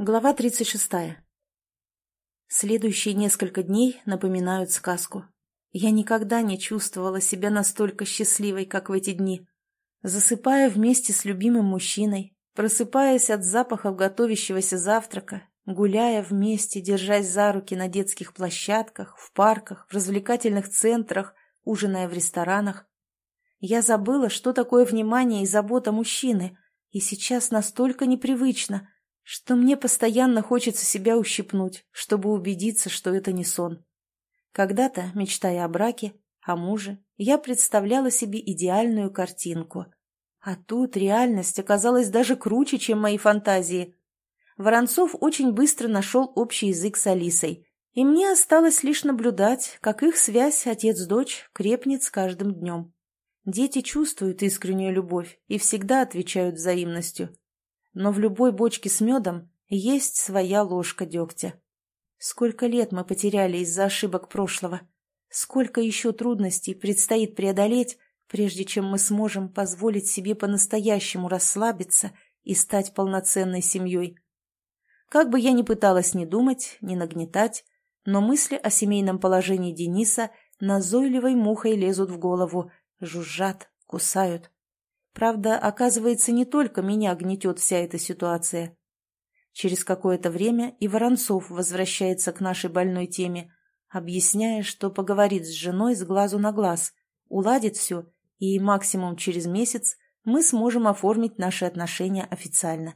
Глава 36. Следующие несколько дней напоминают сказку. Я никогда не чувствовала себя настолько счастливой, как в эти дни. Засыпая вместе с любимым мужчиной, просыпаясь от запахов готовящегося завтрака, гуляя вместе, держась за руки на детских площадках, в парках, в развлекательных центрах, ужиная в ресторанах, я забыла, что такое внимание и забота мужчины, и сейчас настолько непривычно – что мне постоянно хочется себя ущипнуть, чтобы убедиться, что это не сон. Когда-то, мечтая о браке, о муже, я представляла себе идеальную картинку. А тут реальность оказалась даже круче, чем мои фантазии. Воронцов очень быстро нашел общий язык с Алисой, и мне осталось лишь наблюдать, как их связь отец-дочь крепнет с каждым днем. Дети чувствуют искреннюю любовь и всегда отвечают взаимностью но в любой бочке с медом есть своя ложка дегтя. Сколько лет мы потеряли из-за ошибок прошлого? Сколько еще трудностей предстоит преодолеть, прежде чем мы сможем позволить себе по-настоящему расслабиться и стать полноценной семьей? Как бы я ни пыталась не думать, не нагнетать, но мысли о семейном положении Дениса назойливой мухой лезут в голову, жужжат, кусают. Правда, оказывается, не только меня гнетет вся эта ситуация. Через какое-то время и Воронцов возвращается к нашей больной теме, объясняя, что поговорит с женой с глазу на глаз, уладит все, и максимум через месяц мы сможем оформить наши отношения официально.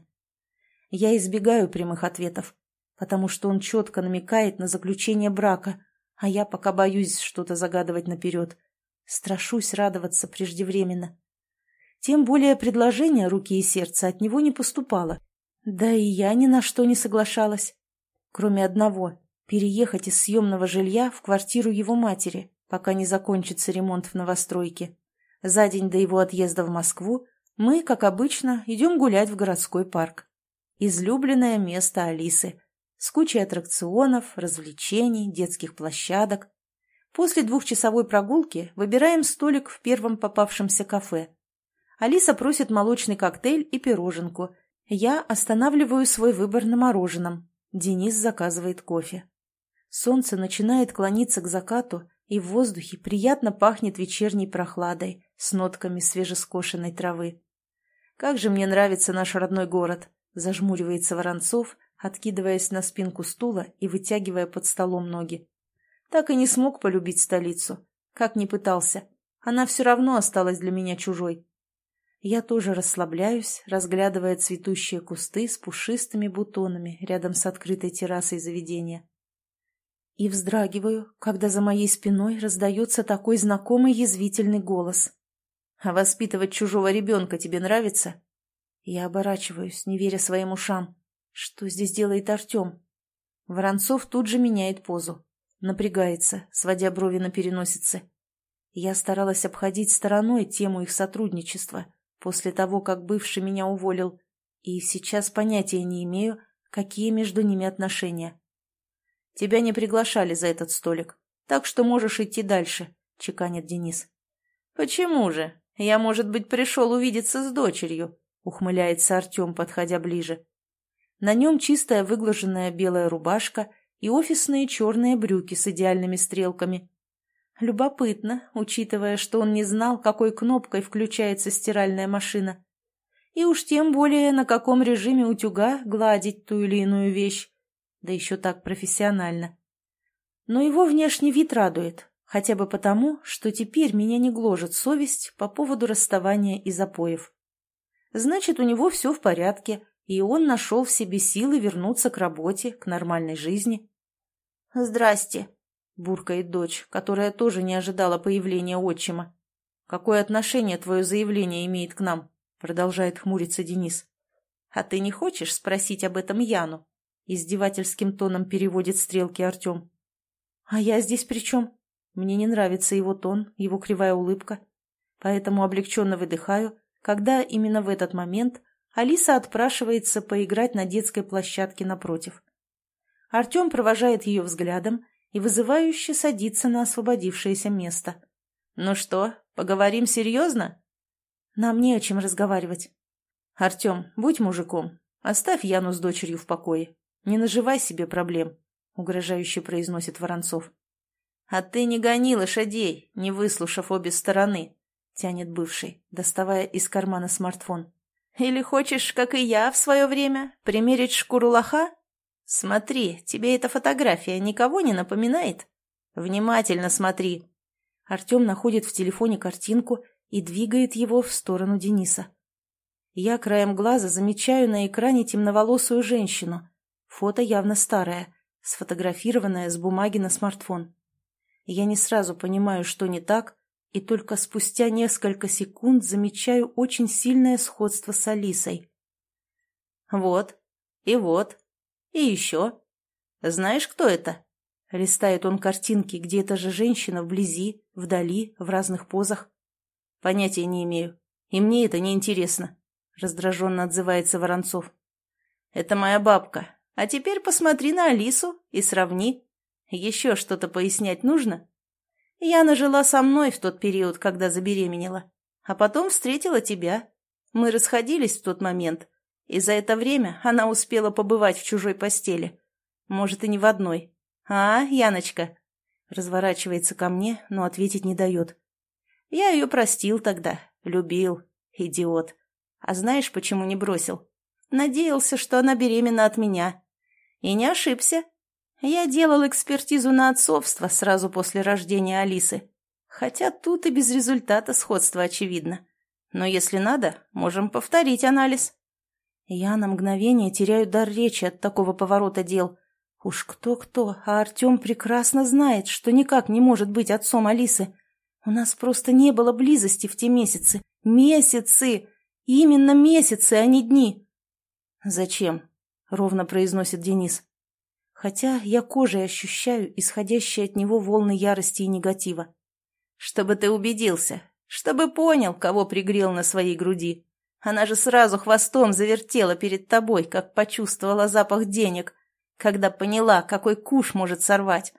Я избегаю прямых ответов, потому что он четко намекает на заключение брака, а я пока боюсь что-то загадывать наперед. Страшусь радоваться преждевременно. Тем более предложение руки и сердца от него не поступало. Да и я ни на что не соглашалась. Кроме одного – переехать из съемного жилья в квартиру его матери, пока не закончится ремонт в новостройке. За день до его отъезда в Москву мы, как обычно, идем гулять в городской парк. Излюбленное место Алисы. С кучей аттракционов, развлечений, детских площадок. После двухчасовой прогулки выбираем столик в первом попавшемся кафе – Алиса просит молочный коктейль и пироженку. Я останавливаю свой выбор на мороженом. Денис заказывает кофе. Солнце начинает клониться к закату, и в воздухе приятно пахнет вечерней прохладой с нотками свежескошенной травы. «Как же мне нравится наш родной город!» – зажмуривается Воронцов, откидываясь на спинку стула и вытягивая под столом ноги. Так и не смог полюбить столицу. Как ни пытался. Она все равно осталась для меня чужой. Я тоже расслабляюсь, разглядывая цветущие кусты с пушистыми бутонами рядом с открытой террасой заведения. И вздрагиваю, когда за моей спиной раздается такой знакомый язвительный голос. «А воспитывать чужого ребенка тебе нравится?» Я оборачиваюсь, не веря своим ушам. Что здесь делает Артем? Воронцов тут же меняет позу. Напрягается, сводя брови на переносице. Я старалась обходить стороной тему их сотрудничества, после того, как бывший меня уволил, и сейчас понятия не имею, какие между ними отношения. «Тебя не приглашали за этот столик, так что можешь идти дальше», — чеканит Денис. «Почему же? Я, может быть, пришел увидеться с дочерью», — ухмыляется Артем, подходя ближе. На нем чистая выглаженная белая рубашка и офисные черные брюки с идеальными стрелками. Любопытно, учитывая, что он не знал, какой кнопкой включается стиральная машина. И уж тем более, на каком режиме утюга гладить ту или иную вещь. Да еще так профессионально. Но его внешний вид радует, хотя бы потому, что теперь меня не гложет совесть по поводу расставания и запоев. Значит, у него все в порядке, и он нашел в себе силы вернуться к работе, к нормальной жизни. «Здрасте», — буркает дочь, которая тоже не ожидала появления отчима. «Какое отношение твое заявление имеет к нам?» — продолжает хмуриться Денис. «А ты не хочешь спросить об этом Яну?» — издевательским тоном переводит стрелки Артем. «А я здесь при чем? Мне не нравится его тон, его кривая улыбка. Поэтому облегченно выдыхаю, когда именно в этот момент Алиса отпрашивается поиграть на детской площадке напротив. Артем провожает ее взглядом и вызывающе садится на освободившееся место. «Ну что, поговорим серьезно?» «Нам не о чем разговаривать». «Артем, будь мужиком. Оставь Яну с дочерью в покое. Не наживай себе проблем», — угрожающе произносит Воронцов. «А ты не гони лошадей, не выслушав обе стороны», — тянет бывший, доставая из кармана смартфон. «Или хочешь, как и я в свое время, примерить шкуру лоха? Смотри, тебе эта фотография никого не напоминает? Внимательно смотри». Артем находит в телефоне картинку и двигает его в сторону Дениса. Я краем глаза замечаю на экране темноволосую женщину. Фото явно старое, сфотографированное с бумаги на смартфон. Я не сразу понимаю, что не так, и только спустя несколько секунд замечаю очень сильное сходство с Алисой. «Вот, и вот, и еще. Знаешь, кто это?» Листает он картинки, где эта же женщина вблизи, вдали, в разных позах. «Понятия не имею, и мне это не интересно. — раздраженно отзывается Воронцов. «Это моя бабка. А теперь посмотри на Алису и сравни. Еще что-то пояснять нужно?» Яна жила со мной в тот период, когда забеременела. А потом встретила тебя. Мы расходились в тот момент. И за это время она успела побывать в чужой постели. Может, и не в одной. А, Яночка?» Разворачивается ко мне, но ответить не дает. «Я ее простил тогда. Любил. Идиот. А знаешь, почему не бросил? Надеялся, что она беременна от меня. И не ошибся. Я делал экспертизу на отцовство сразу после рождения Алисы. Хотя тут и без результата сходство очевидно. Но если надо, можем повторить анализ. Я на мгновение теряю дар речи от такого поворота дел. Уж кто-кто, а Артем прекрасно знает, что никак не может быть отцом Алисы. У нас просто не было близости в те месяцы. Месяцы! Именно месяцы, а не дни. Зачем? Ровно произносит Денис. Хотя я кожей ощущаю исходящие от него волны ярости и негатива. Чтобы ты убедился, чтобы понял, кого пригрел на своей груди. Она же сразу хвостом завертела перед тобой, как почувствовала запах денег, когда поняла, какой куш может сорвать.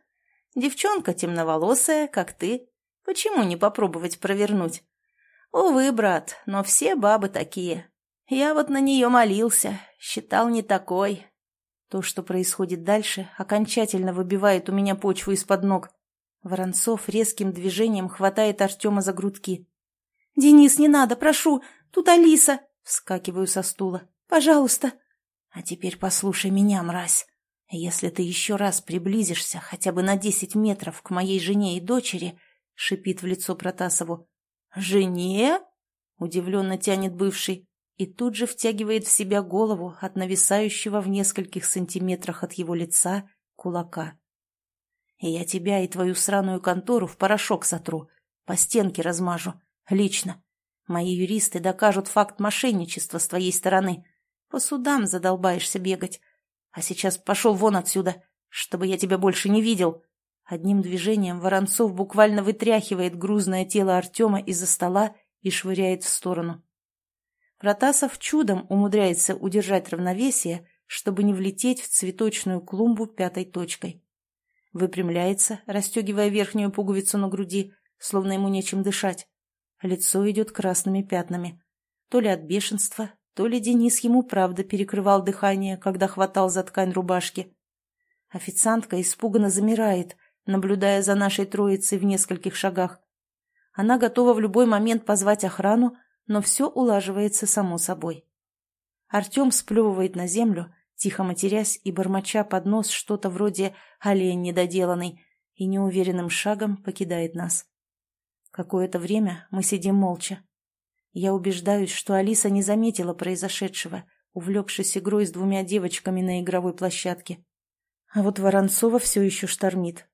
Девчонка темноволосая, как ты. Почему не попробовать провернуть? «Увы, брат, но все бабы такие. Я вот на нее молился, считал не такой». То, что происходит дальше, окончательно выбивает у меня почву из-под ног. Воронцов резким движением хватает Артема за грудки. «Денис, не надо, прошу! Тут Алиса!» Вскакиваю со стула. «Пожалуйста!» «А теперь послушай меня, мразь. Если ты еще раз приблизишься хотя бы на десять метров к моей жене и дочери, — шипит в лицо Протасову, «Жене?» — удивленно тянет бывший и тут же втягивает в себя голову от нависающего в нескольких сантиметрах от его лица кулака. «Я тебя и твою сраную контору в порошок сотру, по стенке размажу, лично. Мои юристы докажут факт мошенничества с твоей стороны. По судам задолбаешься бегать. А сейчас пошел вон отсюда, чтобы я тебя больше не видел». Одним движением Воронцов буквально вытряхивает грузное тело Артема из-за стола и швыряет в сторону. Протасов чудом умудряется удержать равновесие, чтобы не влететь в цветочную клумбу пятой точкой. Выпрямляется, расстегивая верхнюю пуговицу на груди, словно ему нечем дышать. Лицо идет красными пятнами. То ли от бешенства, то ли Денис ему правда перекрывал дыхание, когда хватал за ткань рубашки. Официантка испуганно замирает, наблюдая за нашей троицей в нескольких шагах. Она готова в любой момент позвать охрану, но все улаживается само собой. Артем сплевывает на землю, тихо матерясь и бормоча под нос что-то вроде «олень недоделанный» и неуверенным шагом покидает нас. Какое-то время мы сидим молча. Я убеждаюсь, что Алиса не заметила произошедшего, увлекшись игрой с двумя девочками на игровой площадке. А вот Воронцова все еще штормит.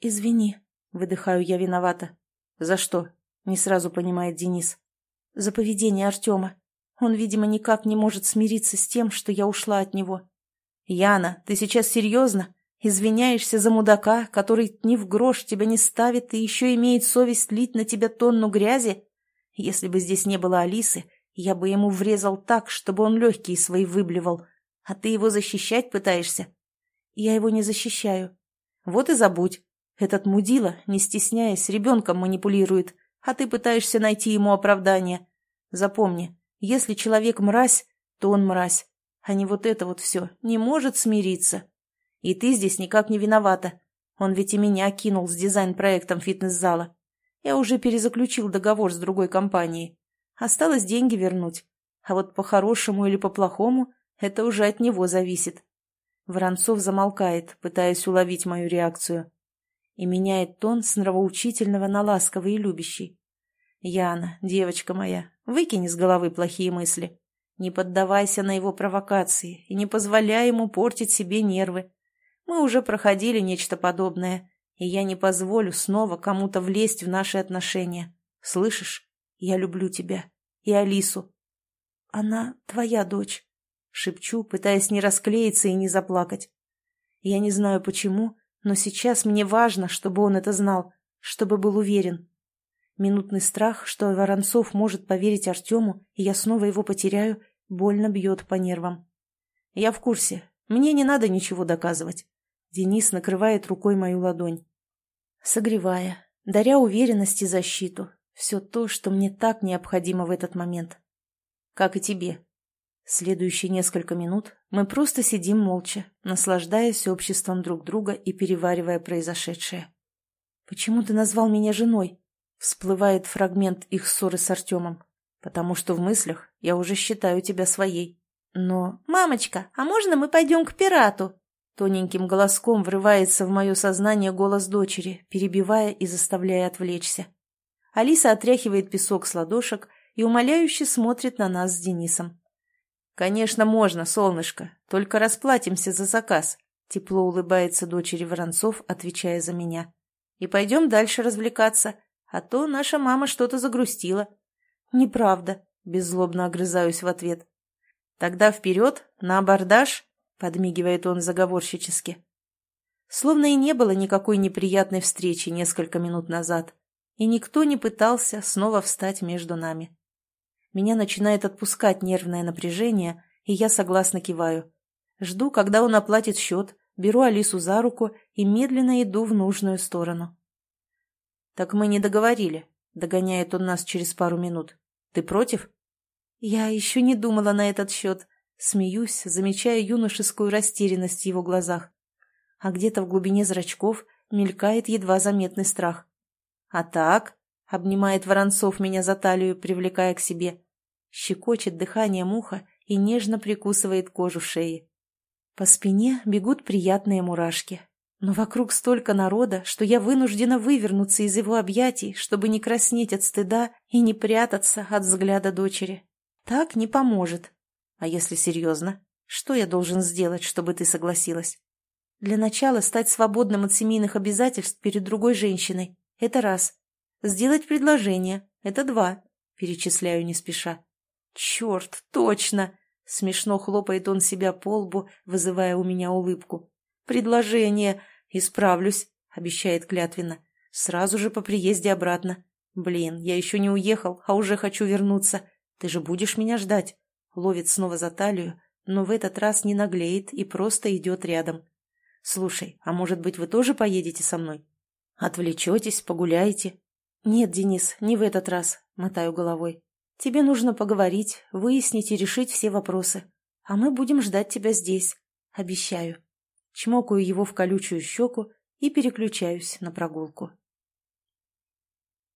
«Извини», — выдыхаю я виновата. «За что?» — не сразу понимает Денис. «За поведение Артема. Он, видимо, никак не может смириться с тем, что я ушла от него». «Яна, ты сейчас серьезно? Извиняешься за мудака, который ни в грош тебя не ставит и еще имеет совесть лить на тебя тонну грязи? Если бы здесь не было Алисы, я бы ему врезал так, чтобы он легкие свои выблевал. А ты его защищать пытаешься?» «Я его не защищаю». «Вот и забудь. Этот мудила, не стесняясь, ребенком манипулирует, а ты пытаешься найти ему оправдание. Запомни, если человек мразь, то он мразь. а не вот это вот все, не может смириться. И ты здесь никак не виновата. Он ведь и меня кинул с дизайн-проектом фитнес-зала. Я уже перезаключил договор с другой компанией. Осталось деньги вернуть. А вот по-хорошему или по-плохому, это уже от него зависит. Воронцов замолкает, пытаясь уловить мою реакцию. И меняет тон с нравоучительного на ласковый и любящий. «Яна, девочка моя, выкини с головы плохие мысли. Не поддавайся на его провокации и не позволяй ему портить себе нервы. Мы уже проходили нечто подобное, и я не позволю снова кому-то влезть в наши отношения. Слышишь? Я люблю тебя. И Алису. Она твоя дочь. Шепчу, пытаясь не расклеиться и не заплакать. Я не знаю почему, но сейчас мне важно, чтобы он это знал, чтобы был уверен. Минутный страх, что Воронцов может поверить Артему, и я снова его потеряю, больно бьет по нервам. Я в курсе. Мне не надо ничего доказывать. Денис накрывает рукой мою ладонь. Согревая, даря уверенность и защиту. Все то, что мне так необходимо в этот момент. Как и тебе. Следующие несколько минут мы просто сидим молча, наслаждаясь обществом друг друга и переваривая произошедшее. «Почему ты назвал меня женой?» Всплывает фрагмент их ссоры с Артемом. «Потому что в мыслях я уже считаю тебя своей». «Но...» «Мамочка, а можно мы пойдем к пирату?» Тоненьким голоском врывается в мое сознание голос дочери, перебивая и заставляя отвлечься. Алиса отряхивает песок с ладошек и умоляюще смотрит на нас с Денисом. «Конечно, можно, солнышко, только расплатимся за заказ», тепло улыбается дочери Воронцов, отвечая за меня. «И пойдем дальше развлекаться, а то наша мама что-то загрустила». «Неправда», — беззлобно огрызаюсь в ответ. «Тогда вперед, на абордаж», подмигивает он заговорщически. Словно и не было никакой неприятной встречи несколько минут назад, и никто не пытался снова встать между нами. Меня начинает отпускать нервное напряжение, и я согласно киваю. Жду, когда он оплатит счет, беру Алису за руку и медленно иду в нужную сторону. «Так мы не договорили», — догоняет он нас через пару минут. «Ты против?» «Я еще не думала на этот счет», Смеюсь, замечая юношескую растерянность в его глазах. А где-то в глубине зрачков мелькает едва заметный страх. «А так?» — обнимает Воронцов меня за талию, привлекая к себе. Щекочет дыхание муха и нежно прикусывает кожу шеи. По спине бегут приятные мурашки. Но вокруг столько народа, что я вынуждена вывернуться из его объятий, чтобы не краснеть от стыда и не прятаться от взгляда дочери. Так не поможет. А если серьезно, что я должен сделать, чтобы ты согласилась? Для начала стать свободным от семейных обязательств перед другой женщиной. Это раз. Сделать предложение. Это два. Перечисляю не спеша. Черт, точно! Смешно хлопает он себя по лбу, вызывая у меня улыбку. Предложение. Исправлюсь, обещает клятвенно. Сразу же по приезде обратно. Блин, я еще не уехал, а уже хочу вернуться. Ты же будешь меня ждать? Ловит снова за талию, но в этот раз не наглеет и просто идет рядом. «Слушай, а может быть, вы тоже поедете со мной? Отвлечетесь, погуляете?» «Нет, Денис, не в этот раз», — мотаю головой. «Тебе нужно поговорить, выяснить и решить все вопросы. А мы будем ждать тебя здесь. Обещаю». Чмокаю его в колючую щеку и переключаюсь на прогулку.